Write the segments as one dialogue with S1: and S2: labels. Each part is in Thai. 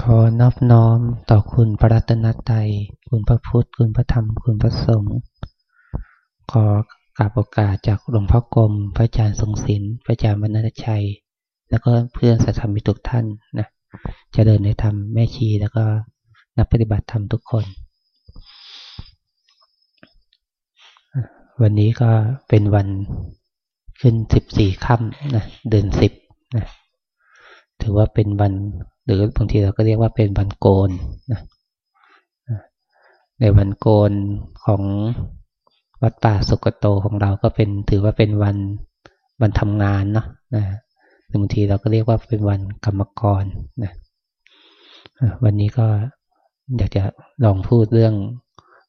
S1: ขอนอบน้อมต่อคุณพระรัตนตรัย คุณพระพุทธ คุณพระธรรม คุณพระสงฆ์ ขอกราบโอกาสจากหลวงพ่อกรม พระอาจารย์ทรงศิลป์ พระอาจารย์บรรณชัย แล้วก็เพื่อนสัตธรรมิทุกท่านนะจะเดินในธรรมแม่ชีแล้วก็นักปฏิบัติธรรมทุกคน วันนี้ก็เป็นวันขึ้นสิบสี่ค่ำนะเดือนสิบนะถือว่าเป็นวัน หรือบางทีเราก็เรียกว่าเป็นวันโกนนะในวันโกนของวัดป่าสุกโตของเราก็เป็นถือว่าเป็นวันวันทำงานเนาะนะบางทีเราก็เรียกว่าเป็นวันกรรมกรนะวันนี้ก็อยากจะลองพูดเรื่อง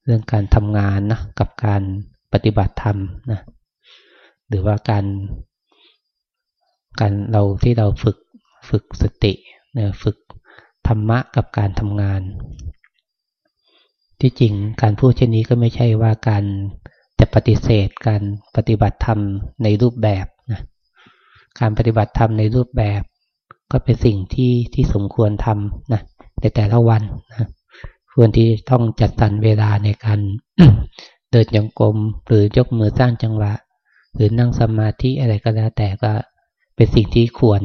S1: เรื่องการทำงานนะกับการปฏิบัติธรรมนะหรือว่าการการเราที่เราฝึกฝึกสติ นะฝึกธรรมะกับการทำงาน ที่จริงการพูดเช่นนี้ก็ไม่ใช่ว่าการจะปฏิเสธการปฏิบัติธรรมในรูปแบบนะการปฏิบัติธรรมในรูปแบบ ก็เป็นสิ่งที่ที่สมควรทำนะในแต่ละวันนะควรที่ต้องจัดสรรเวลาในการเดินจงกรมหรือยกมือสร้างจังหวะ หรือนั่งสมาธิอะไรก็แล้วแต่ก็ เป็นสิ่งที่ควร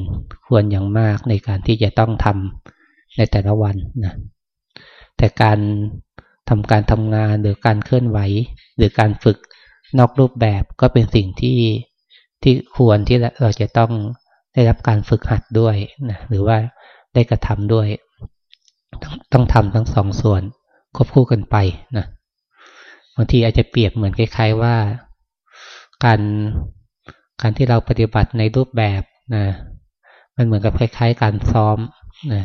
S1: ควรอย่างมากในการที่จะต้องทำในแต่ละวันนะแต่การทำการทำงานหรือการเคลื่อนไหว หรือการฝึกนอกรูปแบบก็เป็นสิ่งที่ที่ควรที่เราจะต้องได้รับการฝึกหัดด้วยนะหรือว่าได้กระทำด้วย ต้องทำทั้งสองส่วนควบคู่กันไปนะบางทีอาจจะเปรียบเหมือนคล้าย ๆว่า การ การที่เราปฏิบัติในรูปแบบนะมันเหมือนกับคล้าย ๆ การซ้อมนะ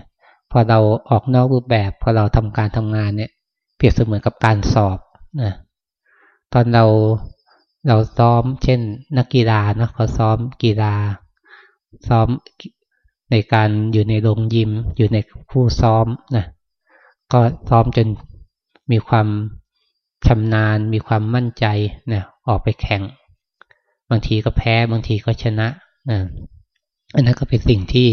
S1: พอเราออกนอกรูปแบบ พอเราทำการทำงานเนี่ย เปรียบเสมือนกับการสอบนะตอนเราเราซ้อม เช่น นักกีฬานะพอซ้อมกีฬา ซ้อมในการอยู่ในโรงยิม อยู่ในผู้ซ้อมนะก็ซ้อมจนมีความชำนาญ มีความมั่นใจนะออกไปแข่ง บางทีก็แพ้บางทีก็ชนะนะอันนั้นก็เป็นสิ่งที่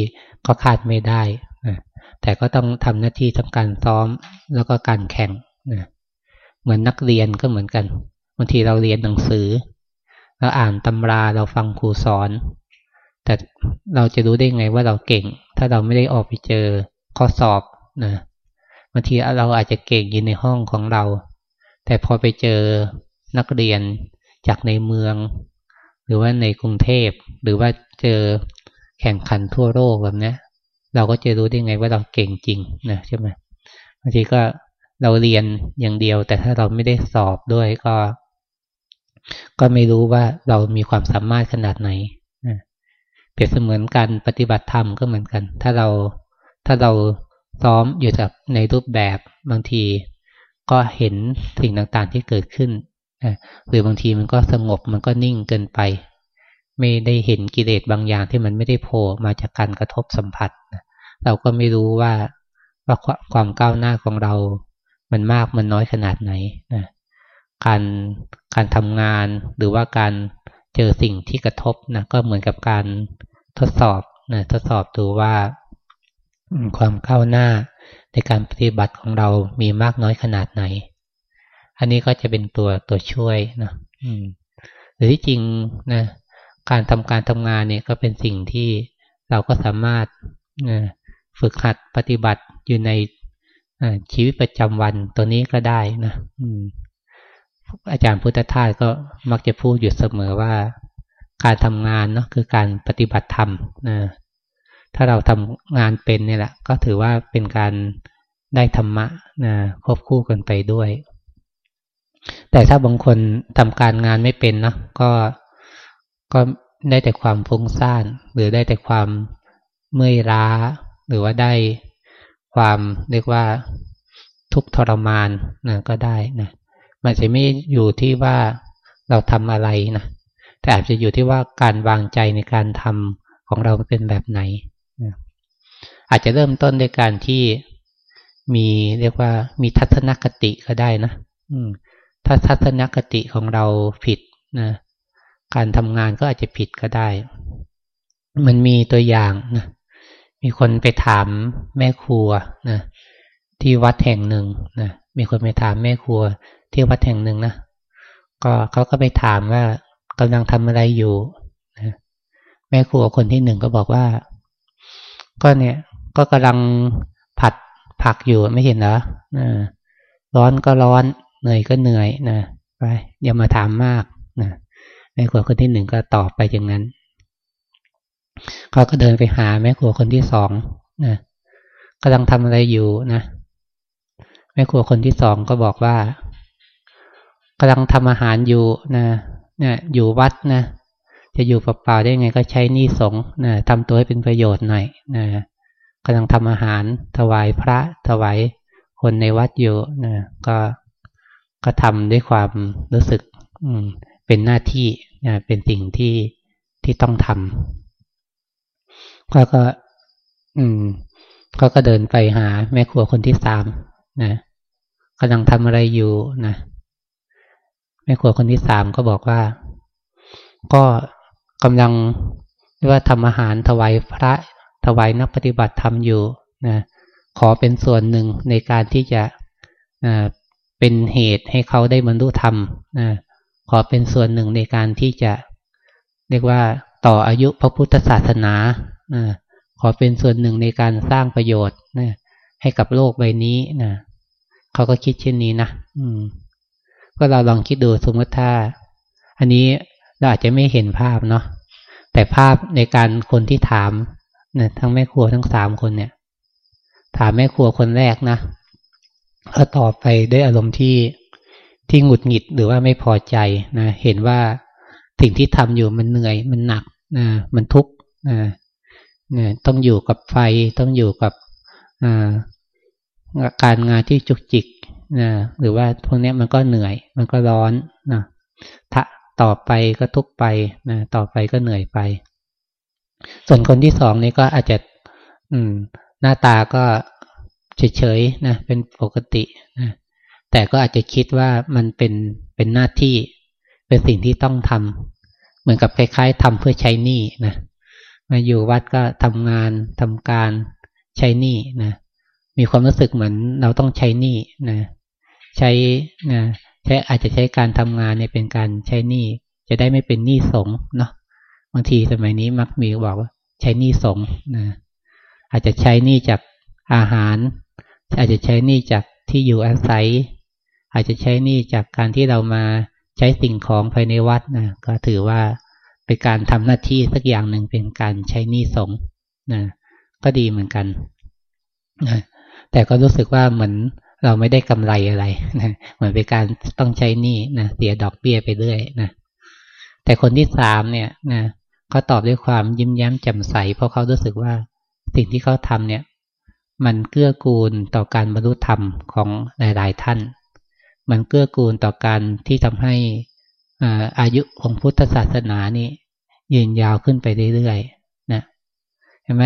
S1: ก็คาดไม่ได้นะแต่ก็ต้องทำหน้าที่ทั้งการซ้อมแล้วก็การแข่งนะเหมือนนักเรียนก็เหมือนกันบางทีเราเรียนหนังสือเราอ่านตำราเราฟังครูสอน แต่เราจะรู้ได้ไงว่าเราเก่ง ถ้าเราไม่ได้ออกไปเจอข้อสอบนะบางทีเราอาจจะเก่งอยู่ในห้องของเรา แต่พอไปเจอนักเรียนจากในเมือง หรือว่าในกรุงเทพหรือว่าเจอแข่งขันทั่วโลกแบบนี้เราก็จะรู้ได้ไงว่าเราเก่งจริงนะใช่ไหมบางทีก็เราเรียนอย่างเดียว แต่ถ้าเราไม่ได้สอบด้วยก็ ก็ไม่รู้ว่าเรามีความสามารถขนาดไหนนะเปรียบเสมือนการปฏิบัติธรรมก็เหมือนกัน ถ้าเราถ้าเราซ้อมอยู่กับในรูปแบบบางที ก็เห็นสิ่งต่างๆที่เกิดขึ้น หรือบางทีมันก็สงบมันก็นิ่งเกินไป ไม่ได้เห็นกิเลสบางอย่างที่มันไม่ได้โผล่มาจากการกระทบสัมผัสเราก็ไม่รู้ว่าว่าความก้าวหน้าของเรา มันมากมันน้อยขนาดไหนนะการการทำงานหรือว่าการเจอสิ่งที่กระทบนะก็เหมือนกับการทดสอบนะทดสอบดูว่าความก้าวหน้าในการปฏิบัติของเรามีมากน้อยขนาดไหน อันนี้ก็จะเป็นตัวตัวช่วยนะอืมหรือที่จริงนะการทำการทำงานเนี่ยก็เป็นสิ่งที่เราก็สามารถนะฝึกหัดปฏิบัติอยู่ในชีวิตประจำวันตัวนี้ก็ได้นะอืมอาจารย์พุทธทาสก็มักจะพูดอยู่เสมอว่า การทำงานเนาะคือการปฏิบัติธรรมนะถ้าเราทำงานเป็นเนี่ยแหละ ก็ถือว่าเป็นการได้ธรรมะนะควบคู่กันไปด้วย แต่ถ้าบางคนทำการงานไม่เป็นนะก็ก็ได้แต่ความฟุ้งซ่าน หรือได้แต่ความเมื่อยล้า หรือว่าได้ความเรียกว่าทุกทรมานนะก็ได้นะมันจะไม่อยู่ที่ว่าเราทำอะไรนะแต่อาจจะอยู่ที่ว่าการวางใจในการทำของเราเป็นแบบไหนนะอาจจะเริ่มต้นด้วยการที่มีเรียกว่ามีทัศนคติก็ได้นะอืม ถ้าทัศนคติของเราผิดนะการทำงานก็อาจจะผิดก็ได้ มันมีตัวอย่างนะมีคนไปถามแม่ครัวนะที่วัดแห่งหนึ่งนะมีคนไปถามแม่ครัว ที่วัดแห่งหนึ่งนะก็เขาก็ไปถามว่ากำลังทำอะไรอยู่นะแม่ครัวคนที่หนึ่งก็บอกว่า ก็เนี่ย ก็กำลังผัดผักอยู่ไม่เห็นเหรอร้อนก็ร้อน เหนื่อยก็เหนื่อยนะไปอย่ามาถามมากนะแม่ครัวคนที่หนึ่งก็ตอบไปอย่างนั้นเขาก็เดินไปหาแม่ครัวคนที่สองนะกำลังทำอะไรอยู่นะแม่ครัวคนที่สองก็บอกว่ากำลังทำอาหารอยู่นะเนี่ยอยู่วัดนะจะอยู่เปล่าๆได้ไงก็ใช้นี่สงนะทำตัวให้เป็นประโยชน์หน่อยนะกำลังทำอาหารถวายพระถวายคนในวัดอยู่นะก็ ก็ทำด้วยความรู้สึกอืเป็นหน้าที่นะเป็นสิ่งที่ที่ต้องทำก็ก็ อืม ก็ก็เดินไปหาแม่ครัวคนที่สามนะกำลังทำอะไรอยู่นะแม่ครัวคนที่สามก็บอกว่า ก็กำลังว่าทำอาหารถวายพระถวายนักปฏิบัติธรรมอยู่นะขอเป็นส่วนหนึ่งในการที่จะ เป็นเหตุให้เขาได้บรรลุธรรมนะขอเป็นส่วนหนึ่งในการที่จะเรียกว่าต่ออายุพระพุทธศาสนานะขอเป็นส่วนหนึ่งในการสร้างประโยชน์นะให้กับโลกใบนี้นะเขาก็คิดเช่นนี้นะอืม ก็เราลองคิดดูสมมติถ้า อันนี้เราอาจจะไม่เห็นภาพเนาะแต่ภาพในการคนที่ถามนี่ยทั้งแม่ครัวทั้งสามคนเนี่ย ถามแม่ครัวคนแรกนะ เขาตอบไปด้วยอารมณ์ที่ที่หงุดหงิดหรือว่าไม่พอใจนะเห็นว่าสิ่งที่ทำอยู่มันเหนื่อยมันหนักนะมันทุกข์นะเนี่ยต้องอยู่กับไฟต้องอยู่กับการงานที่จุกจิกนะหรือว่าพวกนี้มันก็เหนื่อย มันก็ร้อนนะถ้าต่อไปก็ทุกไปนะต่อไปก็เหนื่อยไป ส่วนคนที่สองนี่ก็อาจจะอืมหน้าตาก็ เฉยๆนะเป็นปกตินะแต่ก็อาจจะคิดว่ามันเป็นเป็นหน้าที่เป็นสิ่งที่ต้องทำเหมือนกับคล้าย ๆทำเพื่อใช้หนี้นะมาอยู่วัดก็ทำงานทำการใช้หนี้นะมีความรู้สึกเหมือนเราต้องใช้หนี้นะใช้นะใช้อาจจะใช้การทำงานเนี่ยเป็นการใช้หนี้จะได้ไม่เป็นหนี้สงเนาะบางทีสมัยนี้มักมีบอกว่าใช้หนี้สงนะอาจจะใช้หนี้จากอาหาร อาจจะใช้หนี้จากที่อยู่อาศัย อาจจะใช้หนี้จากการที่เรามาใช้สิ่งของภายในวัดนะก็ถือว่าเป็นการทำหน้าที่สักอย่างหนึ่งเป็นการใช้หนี้สงนะก็ดีเหมือนกันนะแต่ก็รู้สึกว่าเหมือนเราไม่ได้กำไรอะไรนะเหมือนเป็นการต้องใช้หนี้นะเสียดอกเบี้ยไปเรื่อยนะแต่คนที่สามเนี่ยนะเขาตอบด้วยความยิ้มแย้มแจ่มใส เพราะเขารู้สึกว่าสิ่งที่เขาทำเนี่ย มันเกื้อกูลต่อการบรรลุธรรมของหลาย ๆ ท่าน มันเกื้อกูลต่อการที่ทำให้อายุของพุทธศาสนานี่ยืนยาวขึ้นไปเรื่อยๆนะเห็นไหม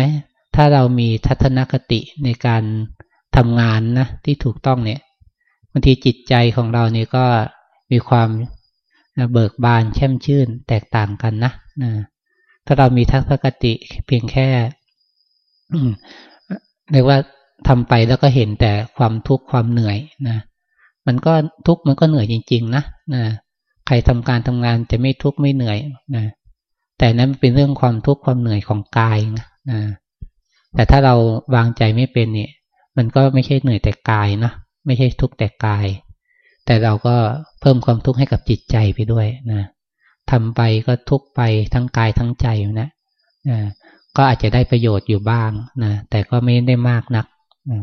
S1: ถ้าเรามีทัศนคติในการทำงานนะที่ถูกต้องเนี่ยบางทีจิตใจของเราเนี่ยก็มีความเบิกบานแช่มชื่นแตกต่างกันนะนะถ้าเรามีทัศนคติเพียงแค่ เรียกว่าทำไปแล้วก็เห็นแต่ความทุกข์ความเหนื่อยนะ มันก็ทุกข์มันก็เหนื่อยจริง ๆ นะนะใครทำการทำงานจะไม่ทุกข์ไม่เหนื่อยนะแต่นั้นเป็นเรื่องความทุกข์ความเหนื่อยของกายนะนะแต่ถ้าเราวางใจไม่เป็นเนี่ย มันก็ไม่ใช่เหนื่อยแต่กายนะไม่ใช่ทุกข์แต่กาย แต่เราก็เพิ่มความทุกข์ให้กับจิตใจไปด้วยนะทำไปก็ทุกข์ไปทั้งกายทั้งใจนะนะ ก็อาจจะได้ประโยชน์อยู่บ้างนะแต่ก็ไม่ได้มากนักนะ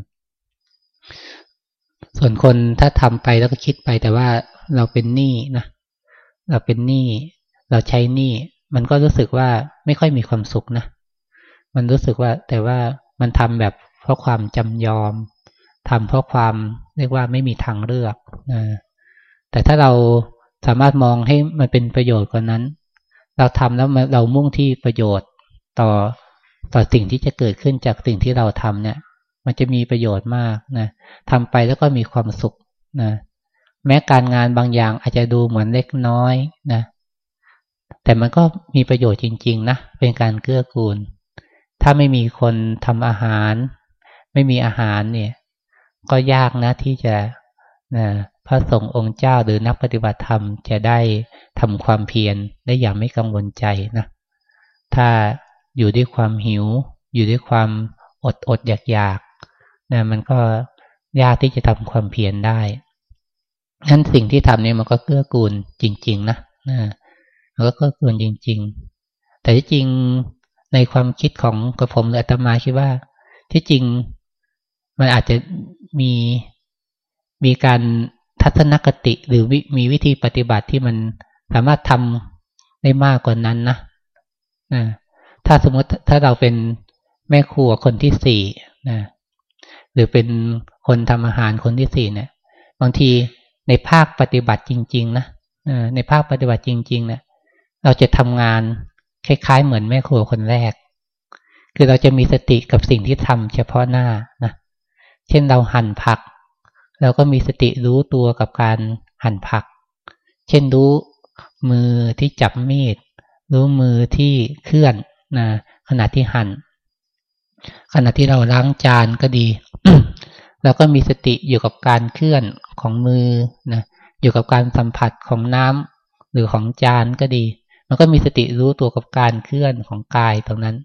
S1: ส่วนคนถ้าทำไปแล้วก็คิดไปแต่ว่าเราเป็นหนี้นะเราเป็นหนี้เราใช้หนี้มันก็รู้สึกว่าไม่ค่อยมีความสุขนะมันรู้สึกว่าแต่ว่ามันทำแบบเพราะความจำยอมทำเพราะความเรียกว่าไม่มีทางเลือกนะแต่ถ้าเราสามารถมองให้มันเป็นประโยชน์กว่านั้น เราทำแล้วเรามุ่งที่ประโยชน์ ต่อต่อสิ่งที่จะเกิดขึ้นจากสิ่งที่เราทำเนี่ย มันจะมีประโยชน์มากนะทำไปแล้วก็มีความสุขนะแม้การงานบางอย่างอาจจะดูเหมือนเล็กน้อยนะแต่มันก็มีประโยชน์จริง ๆนะเป็นการเกื้อกูล ถ้าไม่มีคนทำอาหาร ไม่มีอาหารเนี่ย ก็ยากนะที่จะนะพระสงฆ์องค์เจ้าหรือนักปฏิบัติธรรมจะได้ทำความเพียรได้อย่างไม่กังวลใจนะถ้า อยู่ด้วยความหิว อยู่ด้วยความอดอดอยากอยากนะมันก็ยากที่จะทำความเพียรได้นั้นสิ่งที่ทำเนี่ยมันก็เกื้อกูลจริง ๆ นะนะมันก็เกื้อกูลจริง ๆ แต่ที่จริงในความคิดของกระผมหรืออาตมาคิดว่า ที่จริงมันอาจจะมีมีการทัศนคติหรือมีวิธีปฏิบัติที่มันสามารถทำได้มากกว่านั้นนะนะ ถ้าสมมติถ้าเราเป็นแม่ครัวคนที่สี่นะหรือเป็นคนทำอาหารคนที่สี่เนี่ยบางทีในภาคปฏิบัติจริง ๆ นะในภาคปฏิบัติจริงๆเนี่ยเราจะทำงานคล้าย ๆ เหมือนแม่ครัวคนแรก คือเราจะมีสติกับสิ่งที่ทำเฉพาะหน้านะเช่นเราหั่นผัก เราก็มีสติรู้ตัวกับการหั่นผัก เช่นรู้มือที่จับมีด รู้มือที่เคลื่อน นะขณะที่หั่นขณะที่เราล้างจานก็ดีเราก็มีสติอยู่กับการเคลื่อนของมือนะอยู่กับการสัมผัสของน้ำหรือของจานก็ดี มันก็มีสติรู้ตัวกับการเคลื่อนของกายตรงนั้น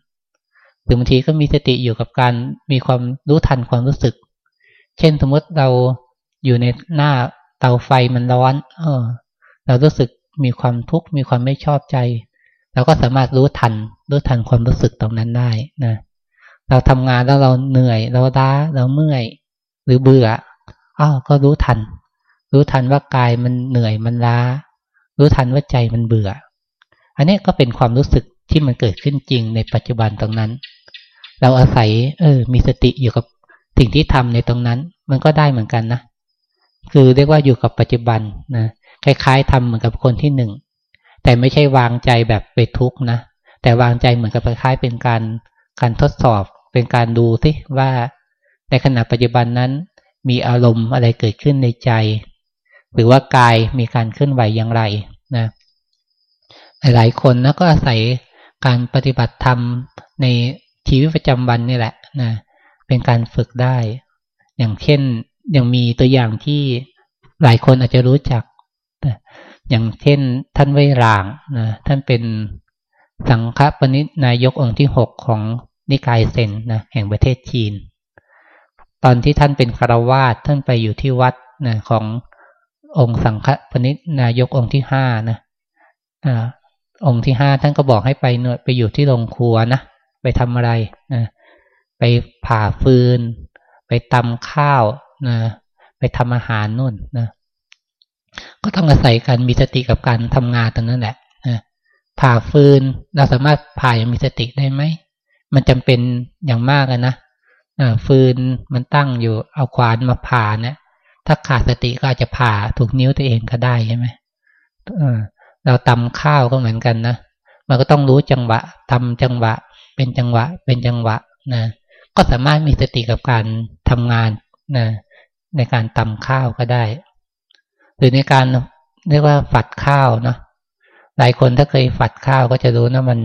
S1: หรือบางทีก็มีสติอยู่กับการมีความรู้ทันความรู้สึก เช่นสมมติเราอยู่ในหน้าเตาไฟมันร้อน เออ เรารู้สึกมีความทุกข์มีความไม่ชอบใจ เราก็สามารถรู้ทัน รู้ทันความรู้สึกตรงนั้นได้นะเราทำงานแล้วเราเหนื่อย เราล้าเราเมื่อย หรือเบื่ออ้าวก็รู้ทัน รู้ทันว่ากายมันเหนื่อยมันล้า รู้ทันว่าใจมันเบื่อ อันนี้ก็เป็นความรู้สึกที่มันเกิดขึ้นจริงในปัจจุบันตรงนั้น เราอาศัย เออ มีสติอยู่กับสิ่งที่ทำในตรงนั้น มันก็ได้เหมือนกันนะคือเรียกว่าอยู่กับปัจจุบันนะคล้าย ๆทำเหมือนกับคนที่หนึ่งแต่ไม่ใช่วางใจแบบไปทุกข์นะ แต่วางใจเหมือนกับคล้ายเป็นการการทดสอบเป็นการดูสิว่าในขณะปัจจุบันนั้น มีอารมณ์อะไรเกิดขึ้นในใจ หรือว่ากายมีการเคลื่อนไหวอย่างไรนะหลายคนนะก็อาศัยการปฏิบัติธรรมในชีวิตประจำวันนี่แหละนะเป็นการฝึกได้ อย่างเช่นยังมีตัวอย่างที่หลายคนอาจจะรู้จักนะอย่างเช่นท่านไวรางนะท่านเป็น สังฆปณินายกองค์ที่หกของนิกายเซนนะแห่งประเทศจีน ตอนที่ท่านเป็นคารวาสท่านไปอยู่ที่วัดนะขององค์สังฆปณินายกองค์ที่ห้านะอ่าองค์ที่ห้าท่านก็บอกให้ไปเนไปอยู่ที่โรงครัวนะไปทำอะไรนะไปผ่าฟืน ไปตำข้าวนะไปทำอาหารนู่นนะก็ต้องอาศัยการมีสติกับการทำงานตรงนั้นแหละนะ ผ่าฟืน เราสามารถผ่าอย่างมีสติได้ไหม มันจำเป็นอย่างมากนะฟืนมันตั้งอยู่เอาขวานมาผ่าเนี่ยถ้าขาดสติก็อาจจะผ่าถูกนิ้วตัวเองก็ได้ใช่ไหมเราตำข้าวก็เหมือนกันนะมันก็ต้องรู้จังหวะทำจังหวะ เป็นจังหวะ เป็นจังหวะนะก็สามารถมีสติกับการทำงานนะในการตำข้าวก็ได้ หรือในการเรียกว่าฝัดข้าวเนาะ หลายคนถ้าเคยฝัดข้าวก็จะรู้นะมัน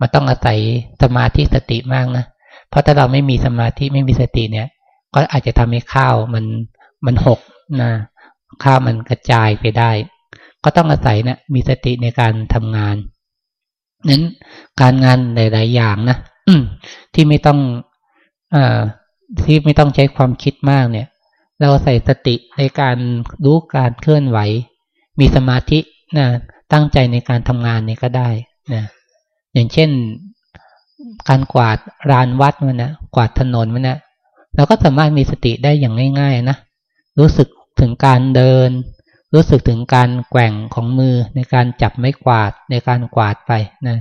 S1: มันต้องอาศัยสมาธิสติมากนะเพราะถ้าเราไม่มีสมาธิไม่มีสติเนี่ย ก็อาจจะทำให้ข้าวมันมันหกนะข้าวมันกระจายไปได้ ก็ต้องอาศัยเนะมีสติในการทำงานนั้นการงานหลาย ๆ อย่างนะที่ไม่ต้องอที่ไม่ต้องใช้ความคิดมากเนี่ย เราใส่สติในการรู้การเคลื่อนไหว มีสมาธินะ ตั้งใจในการทำงานนี่ก็ได้นะอย่างเช่นการกวาดลานวัดมันนะกวาดถนนมันนะเราก็สามารถมีสติได้อย่างง่าย ๆ นะ รู้สึกถึงการเดิน รู้สึกถึงการแกว่งของมือในการจับไม้กวาดในการกวาดไปนะ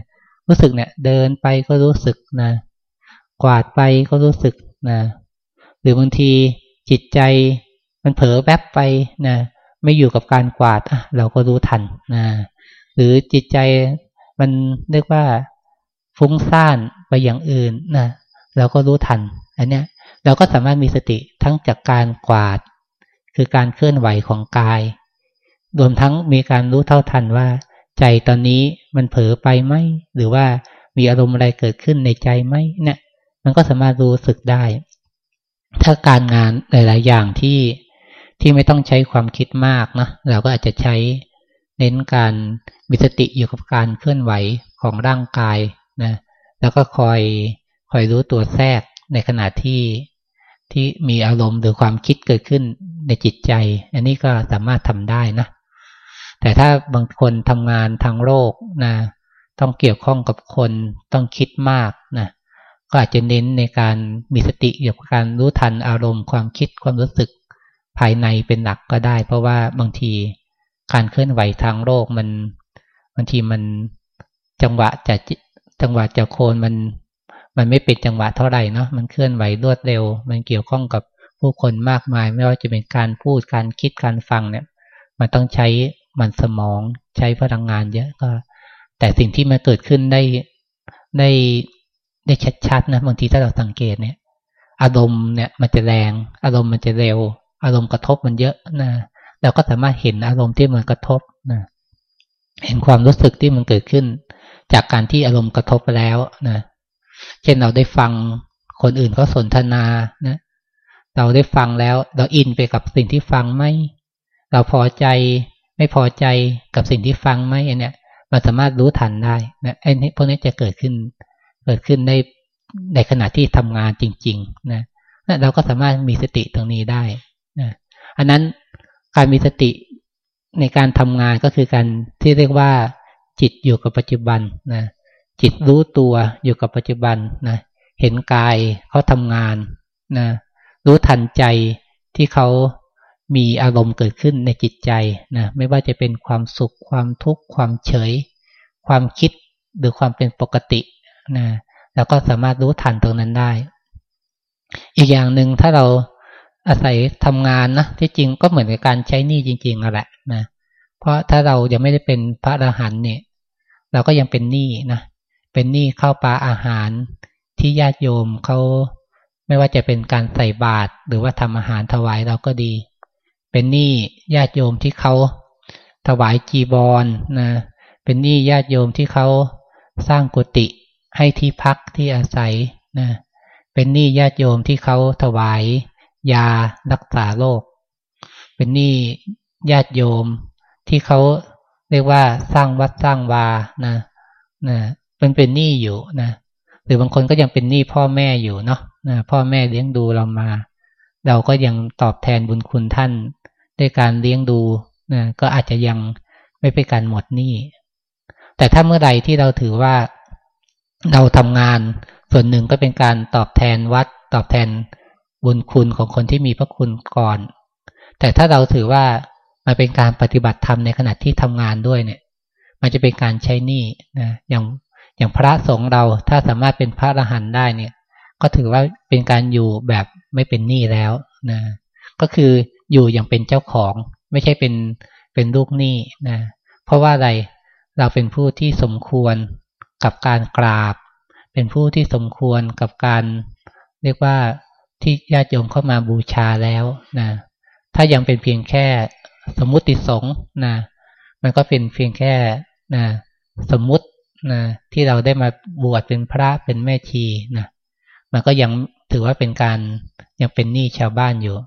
S1: รู้สึกเนี่ย เดินไปก็รู้สึกนะ กวาดไปก็รู้สึกนะ หรือบางทีจิตใจมันเผลอแวบไปนะ ไม่อยู่กับการกวาดเราก็รู้ทันนะ หรือจิตใจมันเรียกว่าฟุ้งซ่านไปอย่างอื่นนะเราก็รู้ทัน อันเนี้ยเราก็สามารถมีสติทั้งจากการกวาด คือการเคลื่อนไหวของกาย รวมทั้งมีการรู้เท่าทันว่า ใจตอนนี้มันเผลอไปไหมหรือว่ามีอารมณ์อะไรเกิดขึ้นในใจไหมเนี่ย มันก็สามารถรู้สึกได้ ถ้าการงานหลาย ๆ อย่างที่ที่ไม่ต้องใช้ความคิดมากนะเราก็อาจจะใช้ เน้นการมีสติอยู่กับการเคลื่อนไหวของร่างกายนะแล้วก็คอยคอยรู้ตัวแทรกในขณะที่ที่มีอารมณ์หรือความคิดเกิดขึ้นในจิตใจ อันนี้ก็สามารถทำได้นะ แต่ถ้าบางคนทำงานทางโลกนะต้องเกี่ยวข้องกับคนต้องคิดมากนะก็อาจจะเน้นในการมีสติอยู่กับการรู้ทันอารมณ์ความคิดความรู้สึกภายในเป็นหลักก็ได้ เพราะว่าบางที การเคลื่อนไหวทางโลกมันบางทีมันจังหวะจะจังหวะจะโคนมันมันไม่เป็นจังหวะเท่าไหร่เนาะมันเคลื่อนไหวรวดเร็ว มันเกี่ยวข้องกับผู้คนมากมาย ไม่ว่าจะเป็นการพูดการคิดการฟังเนี่ย มันต้องใช้มันสมองใช้พลังงานเยอะก็ แต่สิ่งที่มันเกิดขึ้นได้ได้ได้ชัดๆนะบางทีถ้าเราสังเกตเนี่ย อารมณ์เนี่ยมันจะแรง อารมณ์มันจะเร็ว อารมณ์กระทบมันเยอะนะ เราก็สามารถเห็นอารมณ์ที่มันกระทบนะเห็นความรู้สึกที่มันเกิดขึ้น จากการที่อารมณ์กระทบไปแล้วนะเช่นเราได้ฟังคนอื่นเขาสนทนานะเราได้ฟังแล้ว เราอินไปกับสิ่งที่ฟังไหมเราพอใจไม่พอใจกับสิ่งที่ฟังไหมอันเนี้ยมันสามารถรู้ทันได้นะไอ้พวกนี้จะเกิดขึ้น เกิดขึ้นในในขณะที่ทำงานจริง ๆ นะเราก็สามารถมีสติตรงนี้ได้นะอันนั้น การมีสติในการทำงานก็คือการที่เรียกว่า จิตอยู่กับปัจจุบันนะจิตรู้ตัวอยู่กับปัจจุบันนะเห็นกายเขาทำงานนะรู้ทันใจที่เขามีอารมณ์เกิดขึ้นในจิตใจนะไม่ว่าจะเป็นความสุขความทุกข์ความเฉย ความคิดหรือความเป็นปกตินะแล้วก็สามารถรู้ทันตรงนั้นได้ อีกอย่างหนึ่งถ้าเรา อาศัยทำงานนะที่จริงก็เหมือนกับการใช้หนี้จริงๆนั่นแหละนะเพราะถ้าเรายังไม่ได้เป็นพระอรหันต์เนี่ย เราก็ยังเป็นหนี้นะเป็นหนี้เข้าปลาอาหารที่ญาติโยมเขาไม่ว่าจะเป็นการใส่บาตรหรือว่าทำอาหารถวายเราก็ดี เป็นหนี้ญาติโยมที่เขาถวายจีบอลนะเป็นหนี้ญาติโยมที่เขาสร้างกุฏิให้ที่พักที่อาศัยนะเป็นหนี้ญาติโยมที่เขาถวาย ยารักษาโรคเป็นหนี้ญาติโยมที่เขาเรียกว่าสร้างวัดสร้างวานะนะมันเป็นหนี้อยู่นะหรือบางคนก็ยังเป็นหนี้พ่อแม่อยู่เนาะนะพ่อแม่เลี้ยงดูเรามา เราก็ยังตอบแทนบุญคุณท่านด้วยการเลี้ยงดูนะก็อาจจะยังไม่เป็นการหมดหนี้แต่ถ้าเมื่อใดที่เราถือว่าเราทำงานส่วนหนึ่งก็เป็นการตอบแทนวัด ตอบแทน บุญคุณของคนที่มีพระคุณก่อน แต่ถ้าเราถือว่ามันเป็นการปฏิบัติธรรมในขณะที่ทำงานด้วยเนี่ย มันจะเป็นการใช้หนี้นะอย่างอย่างพระสงฆ์เราถ้าสามารถเป็นพระอรหันต์ได้เนี่ย ก็ถือว่าเป็นการอยู่แบบไม่เป็นหนี้แล้วนะก็คืออยู่อย่างเป็นเจ้าของไม่ใช่เป็นเป็นลูกหนี้นะเพราะว่าอะไรเราเป็นผู้ที่สมควรกับการกราบ เป็นผู้ที่สมควรกับการเรียกว่า ที่ญาติโยมเข้ามาบูชาแล้วนะถ้ายังเป็นเพียงแค่สมมุติสงฆ์นะมันก็เป็นเพียงแค่นะสมมุตินะที่เราได้มาบวชเป็นพระเป็นแม่ชีนะมันก็ยังถือว่าเป็นการยังเป็นหนี้ชาวบ้านอยู่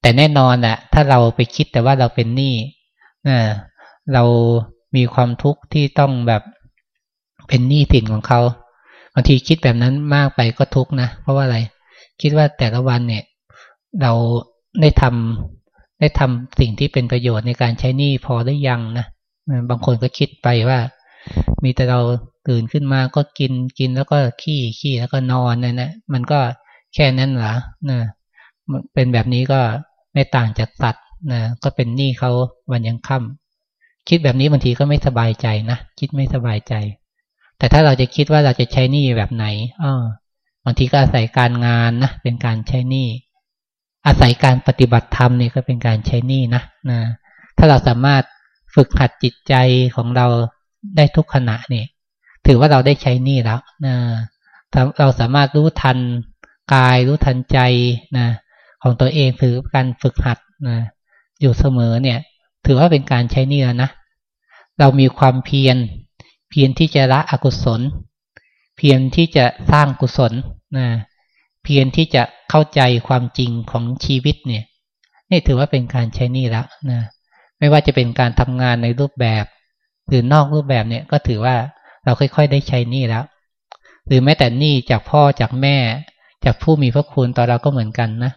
S1: แต่แน่นอนแหละถ้าเราไปคิดแต่ว่าเราเป็นหนี้นะเรามีความทุกข์ที่ต้องแบบเป็นหนี้สินของเขาบางทีคิดแบบนั้นมากไปก็ทุกข์นะเพราะว่าอะไร คิดว่าแต่ละวันเนี่ย เราได้ทำได้ทำสิ่งที่เป็นประโยชน์ในการใช้หนี้พอได้ยังนะบางคนก็คิดไปว่า มีแต่เราตื่นขึ้นมาก็กินกินแล้วก็ขี้ขี้แล้วก็นอนนะนะมันก็แค่นั้นเหรอนะเป็นแบบนี้ก็ไม่ต่างจากสัตว์นะก็เป็นหนี้เขาวันยังค่ำคิดแบบนี้บางทีก็ไม่สบายใจนะคิดไม่สบายใจ แต่ถ้าเราจะคิดว่าเราจะใช้หนี้แบบไหนอ๋อ บางทีก็อาศัยการงานนะเป็นการใช้หนี้อาศัยการปฏิบัติธรรมนี่ก็เป็นการใช้หนี้นะนะถ้าเราสามารถฝึกหัดจิตใจของเราได้ทุกขณะนี่ถือว่าเราได้ใช้หนี่แล้วนะเราสามารถรู้ทันกายรู้ทันใจนะของตัวเองถือการฝึกหัดนะอยู่เสมอเนี่ย ถือว่าเป็นการใช้นี่แล้วนะเรามีความเพียรเพียรที่จะละอกุศล เพียรที่จะสร้างกุศลนะเพียรที่จะเข้าใจความจริงของชีวิตเนี่ยนี่ถือว่าเป็นการใช้นี่ละนะไม่ว่าจะเป็นการทำงานในรูปแบบหรือนอกรูปแบบเนี่ยก็ถือว่าเราค่อย ๆ ได้ใช้นี่แล้วหรือแม้แต่นี่จากพ่อจากแม่ จากผู้มีพระคุณต่อเราก็เหมือนกันนะ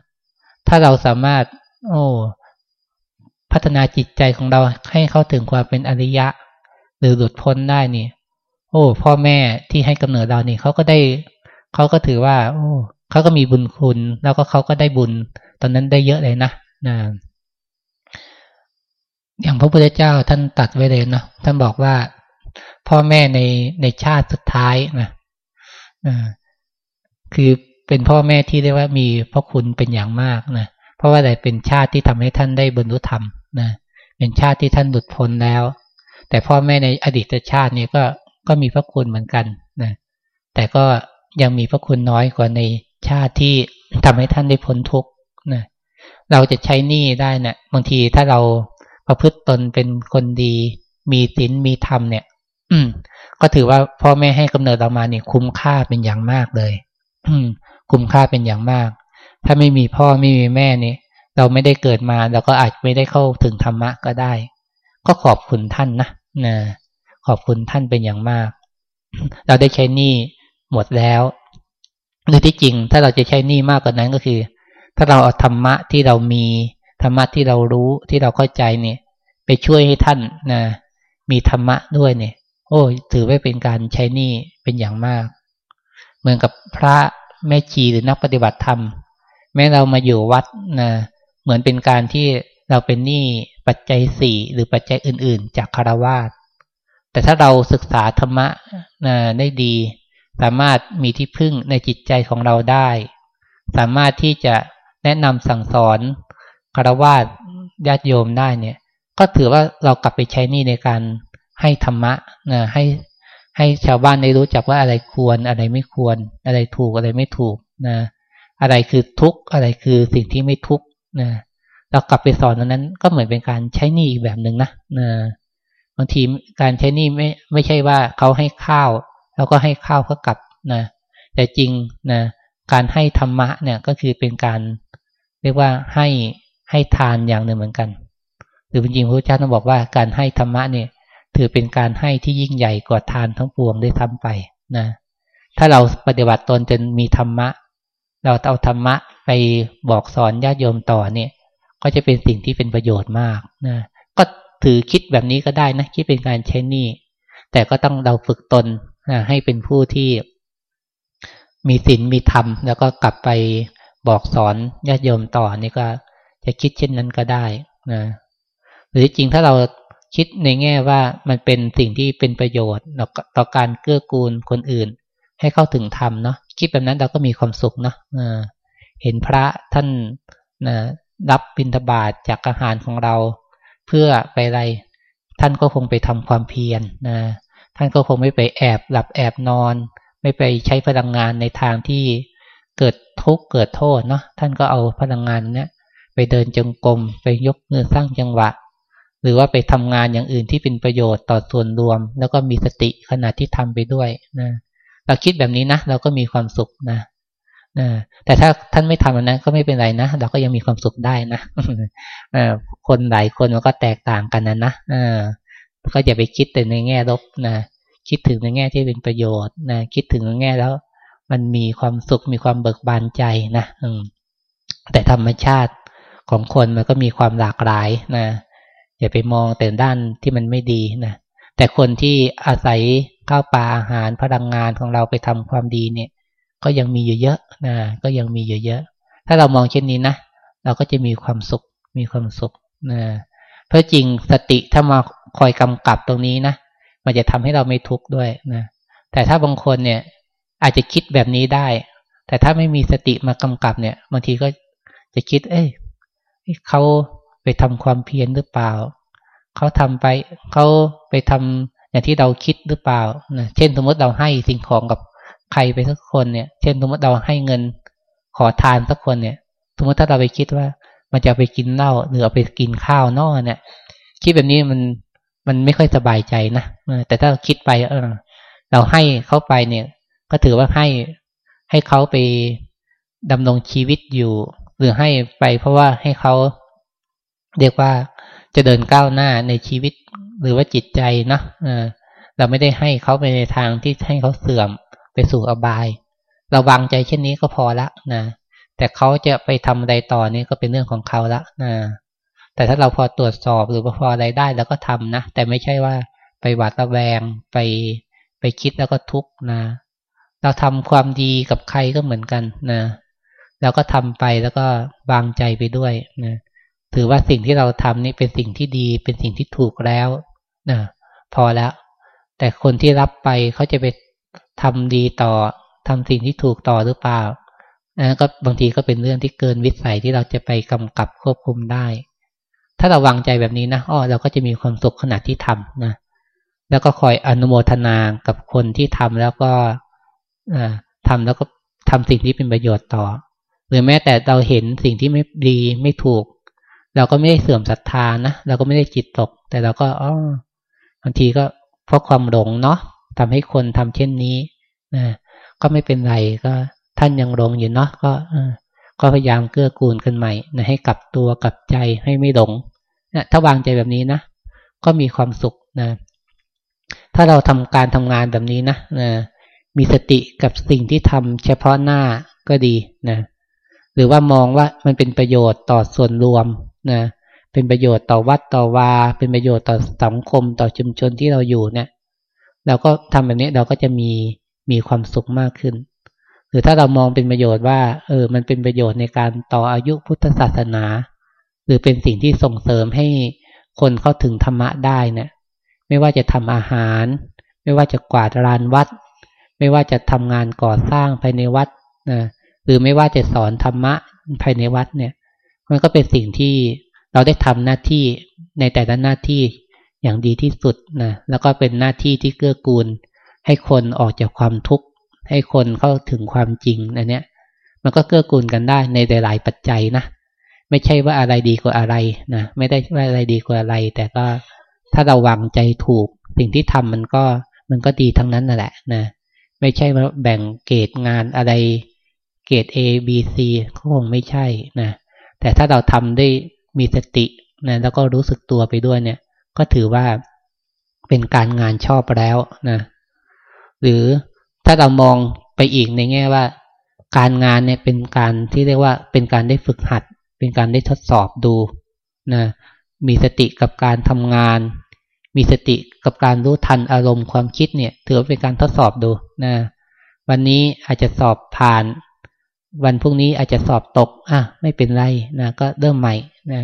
S1: ถ้าเราสามารถ โอ้พัฒนาจิตใจของเราให้เข้าถึงความเป็นอริยะ หรือหลุดพ้นได้นี่ โอ้ พ่อแม่ที่ให้กำเนิดเรานี่เขาก็ได้เขาก็ถือว่า โอ้เขาก็มีบุญคุณ แล้วก็เขาก็ได้บุญ ตอนนั้นได้เยอะเลยนะนะอย่างพระพุทธเจ้าท่านตัดไว้เลยเนาะท่านบอกว่า พ่อแม่ในในชาติสุดท้ายนะคือเป็นพ่อแม่ที่เรียกว่ามีพระคุณเป็นอย่างมากนะเพราะว่าอะไรเป็นชาติที่ทำให้ท่านได้บรรลุธรรมนะเป็นชาติที่ท่านหลุดพ้นแล้ว แต่พ่อแม่ในอดีตชาติเนี่ยก็ ก็มีพระคุณเหมือนกันนะแต่ก็ยังมีพระคุณน้อยกว่าในชาติที่ทำให้ท่านได้พ้นทุกข์นะเราจะใช้หนี้ได้เนะี่ยบางทีถ้าเราประพฤติตนเป็นคนดี มีศีลมีธรรมเนี่ย อืม ก็ถือว่าพ่อแม่ให้กำเนิดเรามาเนี่ยคุ้มค่าเป็นอย่างมากเลย อืม คุ้มค่าเป็นอย่างมาก ถ้าไม่มีพ่อไม่มีแม่เนี่ยเราไม่ได้เกิดมาเราก็อาจไม่ได้เข้าถึงธรรมะก็ได้ ก็ขอบคุณท่านนะนะ ขอบคุณท่านเป็นอย่างมาก เราได้ใช้หนี้หมดแล้วหรือที่จริง ถ้าเราจะใช้หนี้มากกว่านั้นก็คือ ถ้าเราเอาธรรมะที่เรามีธรรมะที่เรารู้ที่เราเข้าใจเนี่ย ไปช่วยให้ท่านนะมีธรรมะด้วยเนี่ย โอ้ถือว่าเป็นการใช้หนี้เป็นอย่างมาก เหมือนกับพระแม่ชีหรือนักปฏิบัติธรรม แม้เรามาอยู่วัดนะเหมือนเป็นการที่เราเป็นหนี้ปัจจัยสี่หรือปัจจัยอื่น ๆ จากคารวาส แต่ถ้าเราศึกษาธรรมะได้ดี สามารถมีที่พึ่งในจิตใจของเราได้ สามารถที่จะแนะนำสั่งสอนคารวาสญาติโยมได้เนี่ย ก็ถือว่าเรากลับไปใช้นี่ในการให้ธรรมะนะให้ให้ชาวบ้านได้รู้จักว่าอะไรควรอะไรไม่ควร อะไรถูกอะไรไม่ถูกนะอะไรคือทุกข์อะไรคือสิ่งที่ไม่ทุกข์นะเรากลับไปสอนนั้นก็เหมือนเป็นการใช้นี้อีกแบบหนึ่งนะนะ บางทีการใช้นี้ไม่ไม่ใช่ว่าเขาให้ข้าว แล้วก็ให้ข้าวเขากลับนะแต่จริงนะการให้ธรรมะเนี่ยก็คือเป็นการ เรียกว่าให้ให้ทานอย่างหนึ่งเหมือนกัน หรือจริงพระเจ้าต้องบอกว่าการให้ธรรมะเนี่ย ถือเป็นการให้ที่ยิ่งใหญ่กว่าทานทั้งปวงได้ทำไปนะถ้าเราปฏิบัติตนจนมีธรรมะ เราเอาธรรมะไปบอกสอนญาติโยมต่อเนี่ย ก็จะเป็นสิ่งที่เป็นประโยชน์มากนะ ถือคิดแบบนี้ก็ได้นะ คิดเป็นการใช้หนี้แต่ก็ต้องเราฝึกตนนะให้เป็นผู้ที่มีศีลมีธรรม แล้วก็กลับไปบอกสอนญาติโยมต่อนี่ก็จะคิดเช่นนั้นก็ได้นะหรือจริงถ้าเราคิดในแง่ว่ามันเป็นสิ่งที่เป็นประโยชน์ต่อการเกื้อกูลคนอื่น ให้เข้าถึงธรรมเนาะคิดแบบนั้นเราก็มีความสุขเนาะเห็นพระท่านนะรับบิณฑบาตจากอาหารของเรา เพื่อไปอะไร ท่านก็คงไปทำความเพียรนะ ท่านก็คงไม่ไปแอบหลับแอบนอน ไม่ไปใช้พลังงานในทางที่เกิดทุกข์เกิดโทษเนาะ ท่านก็เอาพลังงานเนี้ยไปเดินจงกรมไปยกมือสร้างจังหวะ หรือว่าไปทำงานอย่างอื่นที่เป็นประโยชน์ต่อส่วนรวม แล้วก็มีสติขณะที่ทำไปด้วยนะ เราคิดแบบนี้นะ เราก็มีความสุขนะ แต่ถ้าท่านไม่ทำแบบนั้นก็ไม่เป็นไรนะเราก็ยังมีความสุขได้นะคนหลายคนมันก็แตกต่างกันนะนะก็อย่าไปคิดแต่ในแง่ลบนะคิดถึงในแง่ที่เป็นประโยชน์นะคิดถึงในแง่แล้ว มันมีความสุขมีความเบิกบานใจนะแต่ธรรมชาติของคนมันก็มีความหลากหลายนะอย่าไปมองแต่ด้านที่มันไม่ดีนะแต่คนที่อาศัยข้าวปลาอาหารพลังงานของเราไปทำความดีเนี่ย ก็ยังมีเยอะๆนะก็ยังมีเยอะๆถ้าเรามองเช่นนี้นะเราก็จะมีความสุขมีความสุขนะเพราะจริงสติถ้ามาคอยกำกับตรงนี้นะมันจะทำให้เราไม่ทุกข์ด้วยนะแต่ถ้าบางคนเนี่ยอาจจะคิดแบบนี้ได้ แต่ถ้าไม่มีสติมากำกับเนี่ยบางทีก็จะคิด เอ้ยเขาไปทำความเพียรหรือเปล่า เขาทำไปเขาไปทำอย่างที่เราคิดหรือเปล่านะเช่นสมมติเราให้สิ่งของกับ ใครไปสักคนเนี่ย เช่นสมมติเราให้เงินขอทานสักคนเนี่ย สมมติถ้าเราไปคิดว่า มันจะไปกินเหล้าหรือเอาไปกินข้าวนอกเนี่ย คิดแบบนี้มันมันไม่ค่อยสบายใจนะแต่ถ้าคิดไปเออ เราให้เข้าไปเนี่ย ก็ถือว่าให้ให้เขาไปดำรงชีวิตอยู่ หรือให้ไปเพราะว่าให้เขาเรียกว่าจะเดินก้าวหน้าในชีวิตหรือว่าจิตใจนะเราไม่ได้ให้เขาไปในทางที่ให้เขาเสื่อม ไปสู่อบายเราวางใจเช่นนี้ก็พอละนะแต่เขาจะไปทำอะไรต่อนี่ก็เป็นเรื่องของเขาละนะแต่ถ้าเราพอตรวจสอบหรือพออะไรได้เราก็ทำนะ แต่ไม่ใช่ว่าไปหวาดระแวงไปไปคิดแล้วก็ทุกข์นะ เราทำความดีกับใครก็เหมือนกันนะเราก็ทำไปแล้วก็วางใจไปด้วยนะถือว่าสิ่งที่เราทำนี่เป็นสิ่งที่ดีเป็นสิ่งที่ถูกแล้วนะพอแล้ว แต่คนที่รับไปเขาจะไป ทำดีต่อทำสิ่งที่ถูกต่อหรือเปล่านะก็บางทีก็เป็นเรื่องที่เกินวิสัยที่เราจะไปกำกับควบคุมได้ ถ้าเราวางใจแบบนี้นะอ้อเราก็จะมีความสุขขณะที่ทำนะแล้วก็คอยอนุโมทนากับคนที่ทำแล้วก็ทำแล้วก็ทำสิ่งที่เป็นประโยชน์ต่อ หรือแม้แต่เราเห็นสิ่งที่ไม่ดีไม่ถูก เราก็ไม่ได้เสื่อมศรัทธานะเราก็ไม่ได้จิตตก แต่เราก็อ๋อบางทีก็เพราะความหลงเนาะ ทำให้คนทำเช่นนี้นะก็ไม่เป็นไรก็ท่านยังหลงอยู่เนาะก็ก็พยายามเกื้อกูลกันใหม่นะให้กลับตัวกลับใจให้ไม่หลงนะถ้าวางใจแบบนี้นะ ก็มีความสุขนะ ถ้าเราทำการทำงานแบบนี้นะนะมีสติกับสิ่งที่ทำเฉพาะหน้าก็ดีนะหรือว่ามองว่ามันเป็นประโยชน์ต่อส่วนรวมนะเป็นประโยชน์ต่อวัดต่อวา เป็นประโยชน์ต่อสังคมต่อชุมชนที่เราอยู่เนี่ย เราก็ทำแบบนี้เราก็จะมีมีความสุขมากขึ้น หรือถ้าเรามองเป็นประโยชน์ว่า เออ มันเป็นประโยชน์ในการต่ออายุพุทธศาสนา หรือเป็นสิ่งที่ส่งเสริมให้คนเข้าถึงธรรมะได้เนี่ย ไม่ว่าจะทำอาหาร ไม่ว่าจะกวาดลานวัด ไม่ว่าจะทำงานก่อสร้างภายในวัดนะหรือไม่ว่าจะสอนธรรมะภายในวัดเนี่ย มันก็เป็นสิ่งที่เราได้ทำหน้าที่ในแต่ละหน้าที่ อย่างดีที่สุดนะแล้วก็เป็นหน้าที่ที่เกื้อกูล ให้คนออกจากความทุกข์ให้คนเข้าถึงความจริงอันเนี้ย มันก็เกื้อกูลกันได้ในหลายปัจจัยนะไม่ใช่ว่าอะไรดีกว่าอะไรนะไม่ได้ว่าอะไรดีกว่าอะไร แต่ก็ถ้าเราวางใจถูก สิ่งที่ทำมันก็มันก็ดีทั้งนั้นนั่นแหละนะไม่ใช่ว่าแบ่งเกรดงานอะไรเกรด A B C ก็คงไม่ใช่นะแต่ถ้าเราทำได้มีสตินะแล้วก็รู้สึกตัวไปด้วยเนี่ย ก็ถือว่าเป็นการงานชอบแล้วนะหรือถ้าเรามองไปอีกในแง่ว่า การงานเนี่ยเป็นการที่เรียกว่าเป็นการได้ฝึกหัด เป็นการได้ทดสอบดูนะมีสติกับการทำงาน มีสติกับการรู้ทันอารมณ์ความคิดเนี่ย ถือเป็นการทดสอบดูนะวันนี้อาจจะสอบผ่าน วันพรุ่งนี้อาจจะสอบตกอะไม่เป็นไรนะก็เริ่มใหม่นะ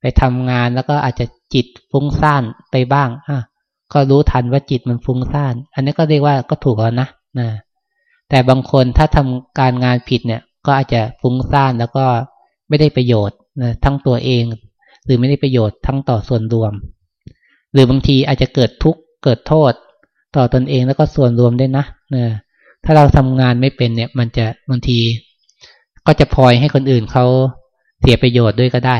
S1: ไปทำงานแล้วก็อาจจะ จิตฟุ้งซ่านไปบ้างอะก็รู้ทันว่าจิตมันฟุ้งซ่าน อันนี้ก็เรียกว่าก็ถูกแล้วนะนะ แต่บางคนถ้าทำการงานผิดเนี่ย ก็อาจจะฟุ้งซ่านแล้วก็ไม่ได้ประโยชน์นะทั้งตัวเอง หรือไม่ได้ประโยชน์ทั้งต่อส่วนรวม หรือบางทีอาจจะเกิดทุกข์เกิดโทษ ต่อตอนเองแล้วก็ส่วนรวมได้นะนะถ้าเราทำงานไม่เป็นเนี่ย มันจะบางที ก็จะพลอยให้คนอื่นเขาเสียประโยชน์ด้วยก็ได้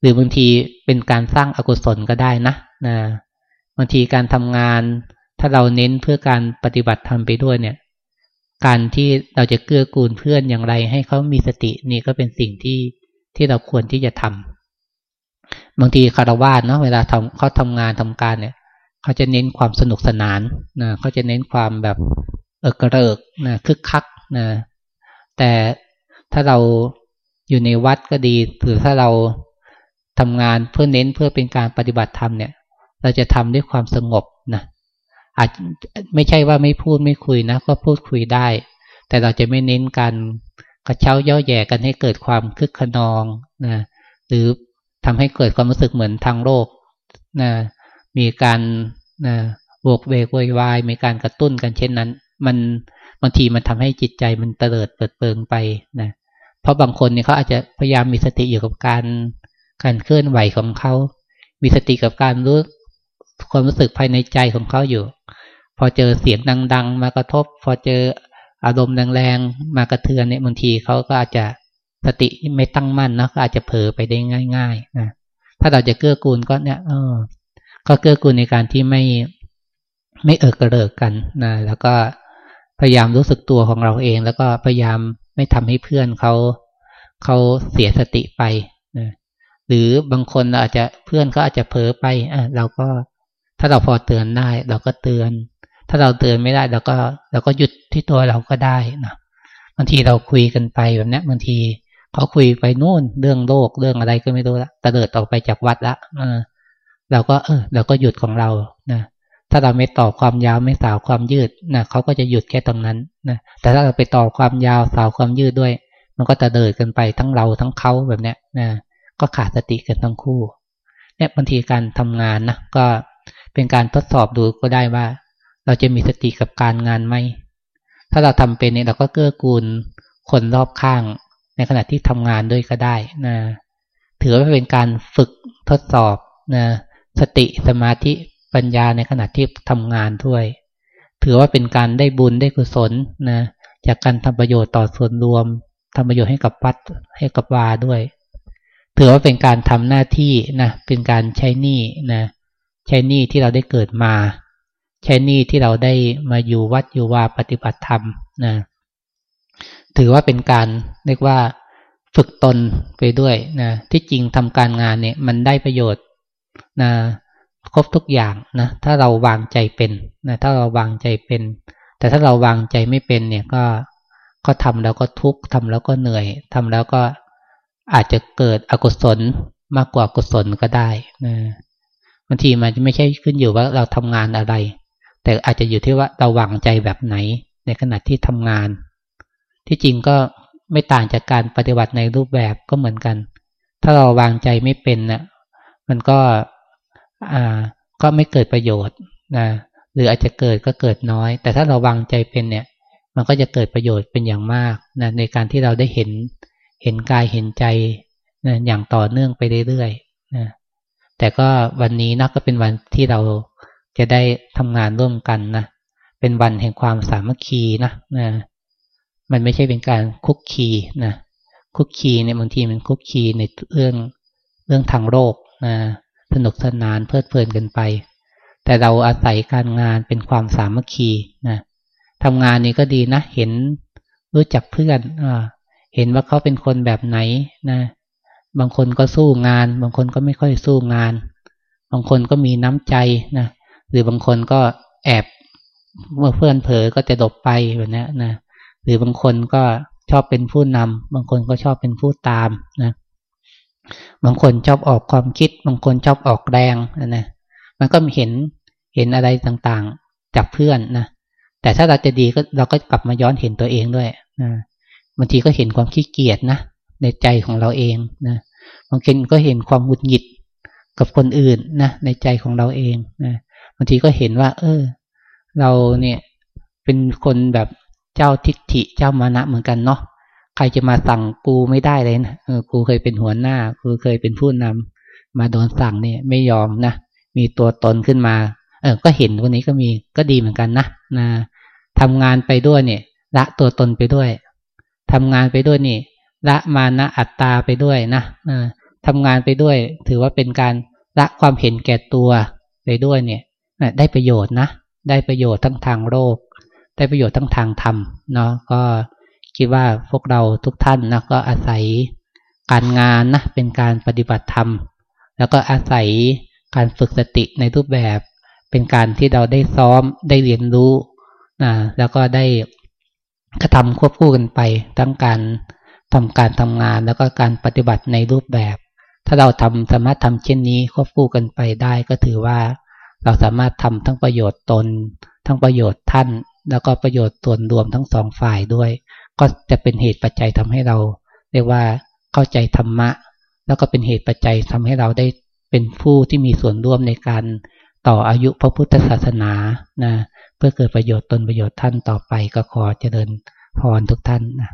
S1: หรือบางทีเป็นการสร้างอากุศลก็ได้นะนะบางทีการทำงาน ถ้าเราเน้นเพื่อการปฏิบัติธรรมไปด้วยเนี่ย การที่เราจะเกื้อกูลเพื่อนอย่างไร ให้เขามีสตินี่ก็เป็นสิ่งที่ที่เราควรที่จะทำบางทีคารวาสเนาะเวลาทำเขาทำงานทำการเนี่ยเขาจะเน้นความสนุกสนานนะเขาจะเน้นความแบบเออกระเริกนะคึกคักนะแต่ถ้าเราอยู่ในวัดก็ดีหรือถ้าเรา ทำงานเพื่อเน้นเพื่อเป็นการปฏิบัติธรรมเนี่ย เราจะทำด้วยความสงบนะอาจไม่ใช่ว่าไม่พูดไม่คุยนะ ก็พูดคุยได้ แต่เราจะไม่เน้นการกระเช้าย่อแย่กันให้เกิดความคึกขนองนะหรือทำให้เกิดความรู้สึกเหมือนทางโลกนะมีการนะโวกเวกวยวายมีการกระตุ้นกันเช่นนั้น มันบางทีมันทำให้จิตใจมันเตลิดเปิดเปิงไปนะเพราะบางคนเนี่ยเขาอาจจะพยายามมีสติอยู่กับการ การเคลื่อนไหวของเขามีสติกับการรู้ความรู้สึกภายในใจของเขาอยู่ พอเจอเสียงดัง ๆ มากระทบ พอเจออารมณ์แรงๆมากระเทือนเนี่ยบางทีเขาก็อาจจะสติไม่ตั้งมั่นนะก็อาจจะเผลอไปได้ง่าย ๆ นะถ้าเราจะเกื้อกูลก็เนี่ยเออก็เกื้อกูลในการที่ไม่ไม่เอิกกระเริกกันนะแล้วก็พยายามรู้สึกตัวของเราเอง แล้วก็พยายามไม่ทำให้เพื่อนเขาเขาเสียสติไปนะ หรือบางคนอาจจะเพื่อนเขาอาจจะเผลอไปอะเราก็ถ้าเราพอเตือนได้ เราก็เตือน ถ้าเราเตือนไม่ได้เราก็เราก็หยุดที่ตัวเราก็ได้นะบางทีเราคุยกันไปแบบนี้บางทีเขาคุยไปนู่นเรื่องโลกเรื่องอะไรก็ไม่รู้ละตะเดิดออกไปจากวัดละเออเราก็เออเราก็หยุดของเรานะถ้าเราไม่ต่อความยาวไม่สาวความยืดนะเขาก็จะหยุดแค่ตรงนั้นนะแต่ถ้าเราไปต่อความยาวสาวความยืดด้วย มันก็จะเดินกันไปทั้งเราทั้งเขาแบบเนี้ยนะ ก็ขาดสติกันทั้งคู่ เนี่ยบางทีการทำงานนะก็เป็นการทดสอบดูก็ได้ว่า เราจะมีสติกับการงานไหมถ้าเราทำเป็นเนี่ยเราก็เกื้อกูลคนรอบข้าง ในขณะที่ทำงานด้วยก็ได้นะถือว่าเป็นการฝึกทดสอบนะสติสมาธิปัญญาในขณะที่ทำงานด้วย ถือว่าเป็นการได้บุญได้กุศลนะจากการทำประโยชน์ต่อส่วนรวมทำประโยชน์ให้กับวัดให้กับวาด้วย ถือว่าเป็นการทำหน้าที่นะเป็นการใช้หนี้นะใช้หนี้ที่เราได้เกิดมา ใช้หนี้ที่เราได้มาอยู่วัดอยู่ว่าปฏิบัติธรรมนะถือว่าเป็นการเรียกว่าฝึกตนไปด้วยนะที่จริงทำการงานเนี่ยมันได้ประโยชน์นะครบทุกอย่างนะถ้าเราวางใจเป็นนะถ้าเราวางใจเป็น แต่ถ้าเราวางใจไม่เป็นเนี่ยก็ก็ทำแล้วก็ทุกข์ทำแล้วก็เหนื่อยทำแล้วก็ อาจจะเกิดอกุศลมากกว่ากุศลก็ได้นะบางทีมันจะไม่ใช่ขึ้นอยู่ว่าเราทำงานอะไร แต่อาจจะอยู่ที่ว่าเราวางใจแบบไหน ในขณะที่ทำงาน ที่จริงก็ไม่ต่างจากการปฏิบัติในรูปแบบก็เหมือนกัน ถ้าเราวางใจไม่เป็นนะ่ะมันก็อ่าก็ไม่เกิดประโยชน์นะหรืออาจจะเกิดก็เกิดน้อย แต่ถ้าเราวางใจเป็นเนี่ย มันก็จะเกิดประโยชน์เป็นอย่างมากนะในการที่เราได้เห็น เห็นกายเห็นใจนะอย่างต่อเนื่องไปเรื่อยๆนะแต่ก็วันนี้นะก็เป็นวันที่เราจะได้ทำงานร่วมกันนะเป็นวันแห่งความสามัคคีนะนะมันไม่ใช่เป็นการคุกคีนะคุกคีเนี่ยบางทีมันคุกคีในเรื่องเรื่องทางโลกนะสนุกสนานเพลิดเพลินกันไป แต่เราอาศัยการงานเป็นความสามัคคีนะทำงานนี้ก็ดีนะ เห็นรู้จักเพื่อนอ เห็นว่าเขาเป็นคนแบบไหนนะ บางคนก็สู้งาน บางคนก็ไม่ค่อยสู้งาน บางคนก็มีน้ำใจนะ หรือบางคนก็แอบเมื่อเพื่อนเผลอก็จะดบไปแบบนี้นะ หรือบางคนก็ชอบเป็นผู้นำบางคนก็ชอบเป็นผู้ตามนะ บางคนชอบออกความคิด บางคนชอบออกแรงนะ มันก็เห็นเห็นอะไรต่างๆจากเพื่อนนะ แต่ถ้าเราจะดีก็เราก็กลับมาย้อนเห็นตัวเองด้วยนะ บางทีก็เห็นความขี้เกียจนะในใจของเราเองนะบางทีก็เห็นความหงุดหงิดกับคนอื่นนะในใจของเราเองนะบางทีก็เห็นว่า เออ เราเนี่ยเป็นคนแบบเจ้าทิฏฐิเจ้ามานะเหมือนกันเนาะใครจะมาสั่งกูไม่ได้เลยนะเออกูเคยเป็นหัวหน้ากูเคยเป็นผู้นำมาโดนสั่งเนี่ยไม่ยอมนะมีตัวตนขึ้นมา เออ ก็เห็นวันนี้ก็มีก็ดีเหมือนกันนะนะทำงานไปด้วยเนี่ย ละตัวตนไปด้วย ทำงานไปด้วยนี่ละมานะอัตตาไปด้วยนะทำงานไปด้วย ถือว่าเป็นการละความเห็นแก่ตัวไปด้วยเนี่ยได้ประโยชน์นะ ได้ประโยชน์ทั้งทางโลก ได้ประโยชน์ทั้งทางธรรมเนาะก็คิดว่าพวกเราทุกท่านนะก็อาศัยการงานนะเป็นการปฏิบัติธรรม แล้วก็อาศัยการฝึกสติในรูปแบบ เป็นการที่เราได้ซ้อมได้เรียนรู้นะแล้วก็ได้ กรทำควบคู่กันไป ทั้งการทำการทำงานแล้วก็การปฏิบัติในรูปแบบ ถ้าเราทำสามารถทำเช่นนี้ควบคู่กันไปได้ก็ถือว่า เราสามารถทำทั้งประโยชน์ตน ทั้งประโยชน์ท่าน แล้วก็ประโยชน์ส่วนรวมทั้งสองฝ่ายด้วย ก็จะเป็นเหตุปัจจัยทำให้เรา เรียกว่าเข้าใจธรรมะ แล้วก็เป็นเหตุปัจจัยทำให้เราได้เป็นผู้ที่มีส่วนร่วมในการต่ออายุพระพุทธศาสนานะ เพื่อเกิดประโยชน์ตนประโยชน์ท่านต่อไปก็ขอเจริญพรทุกท่านนะ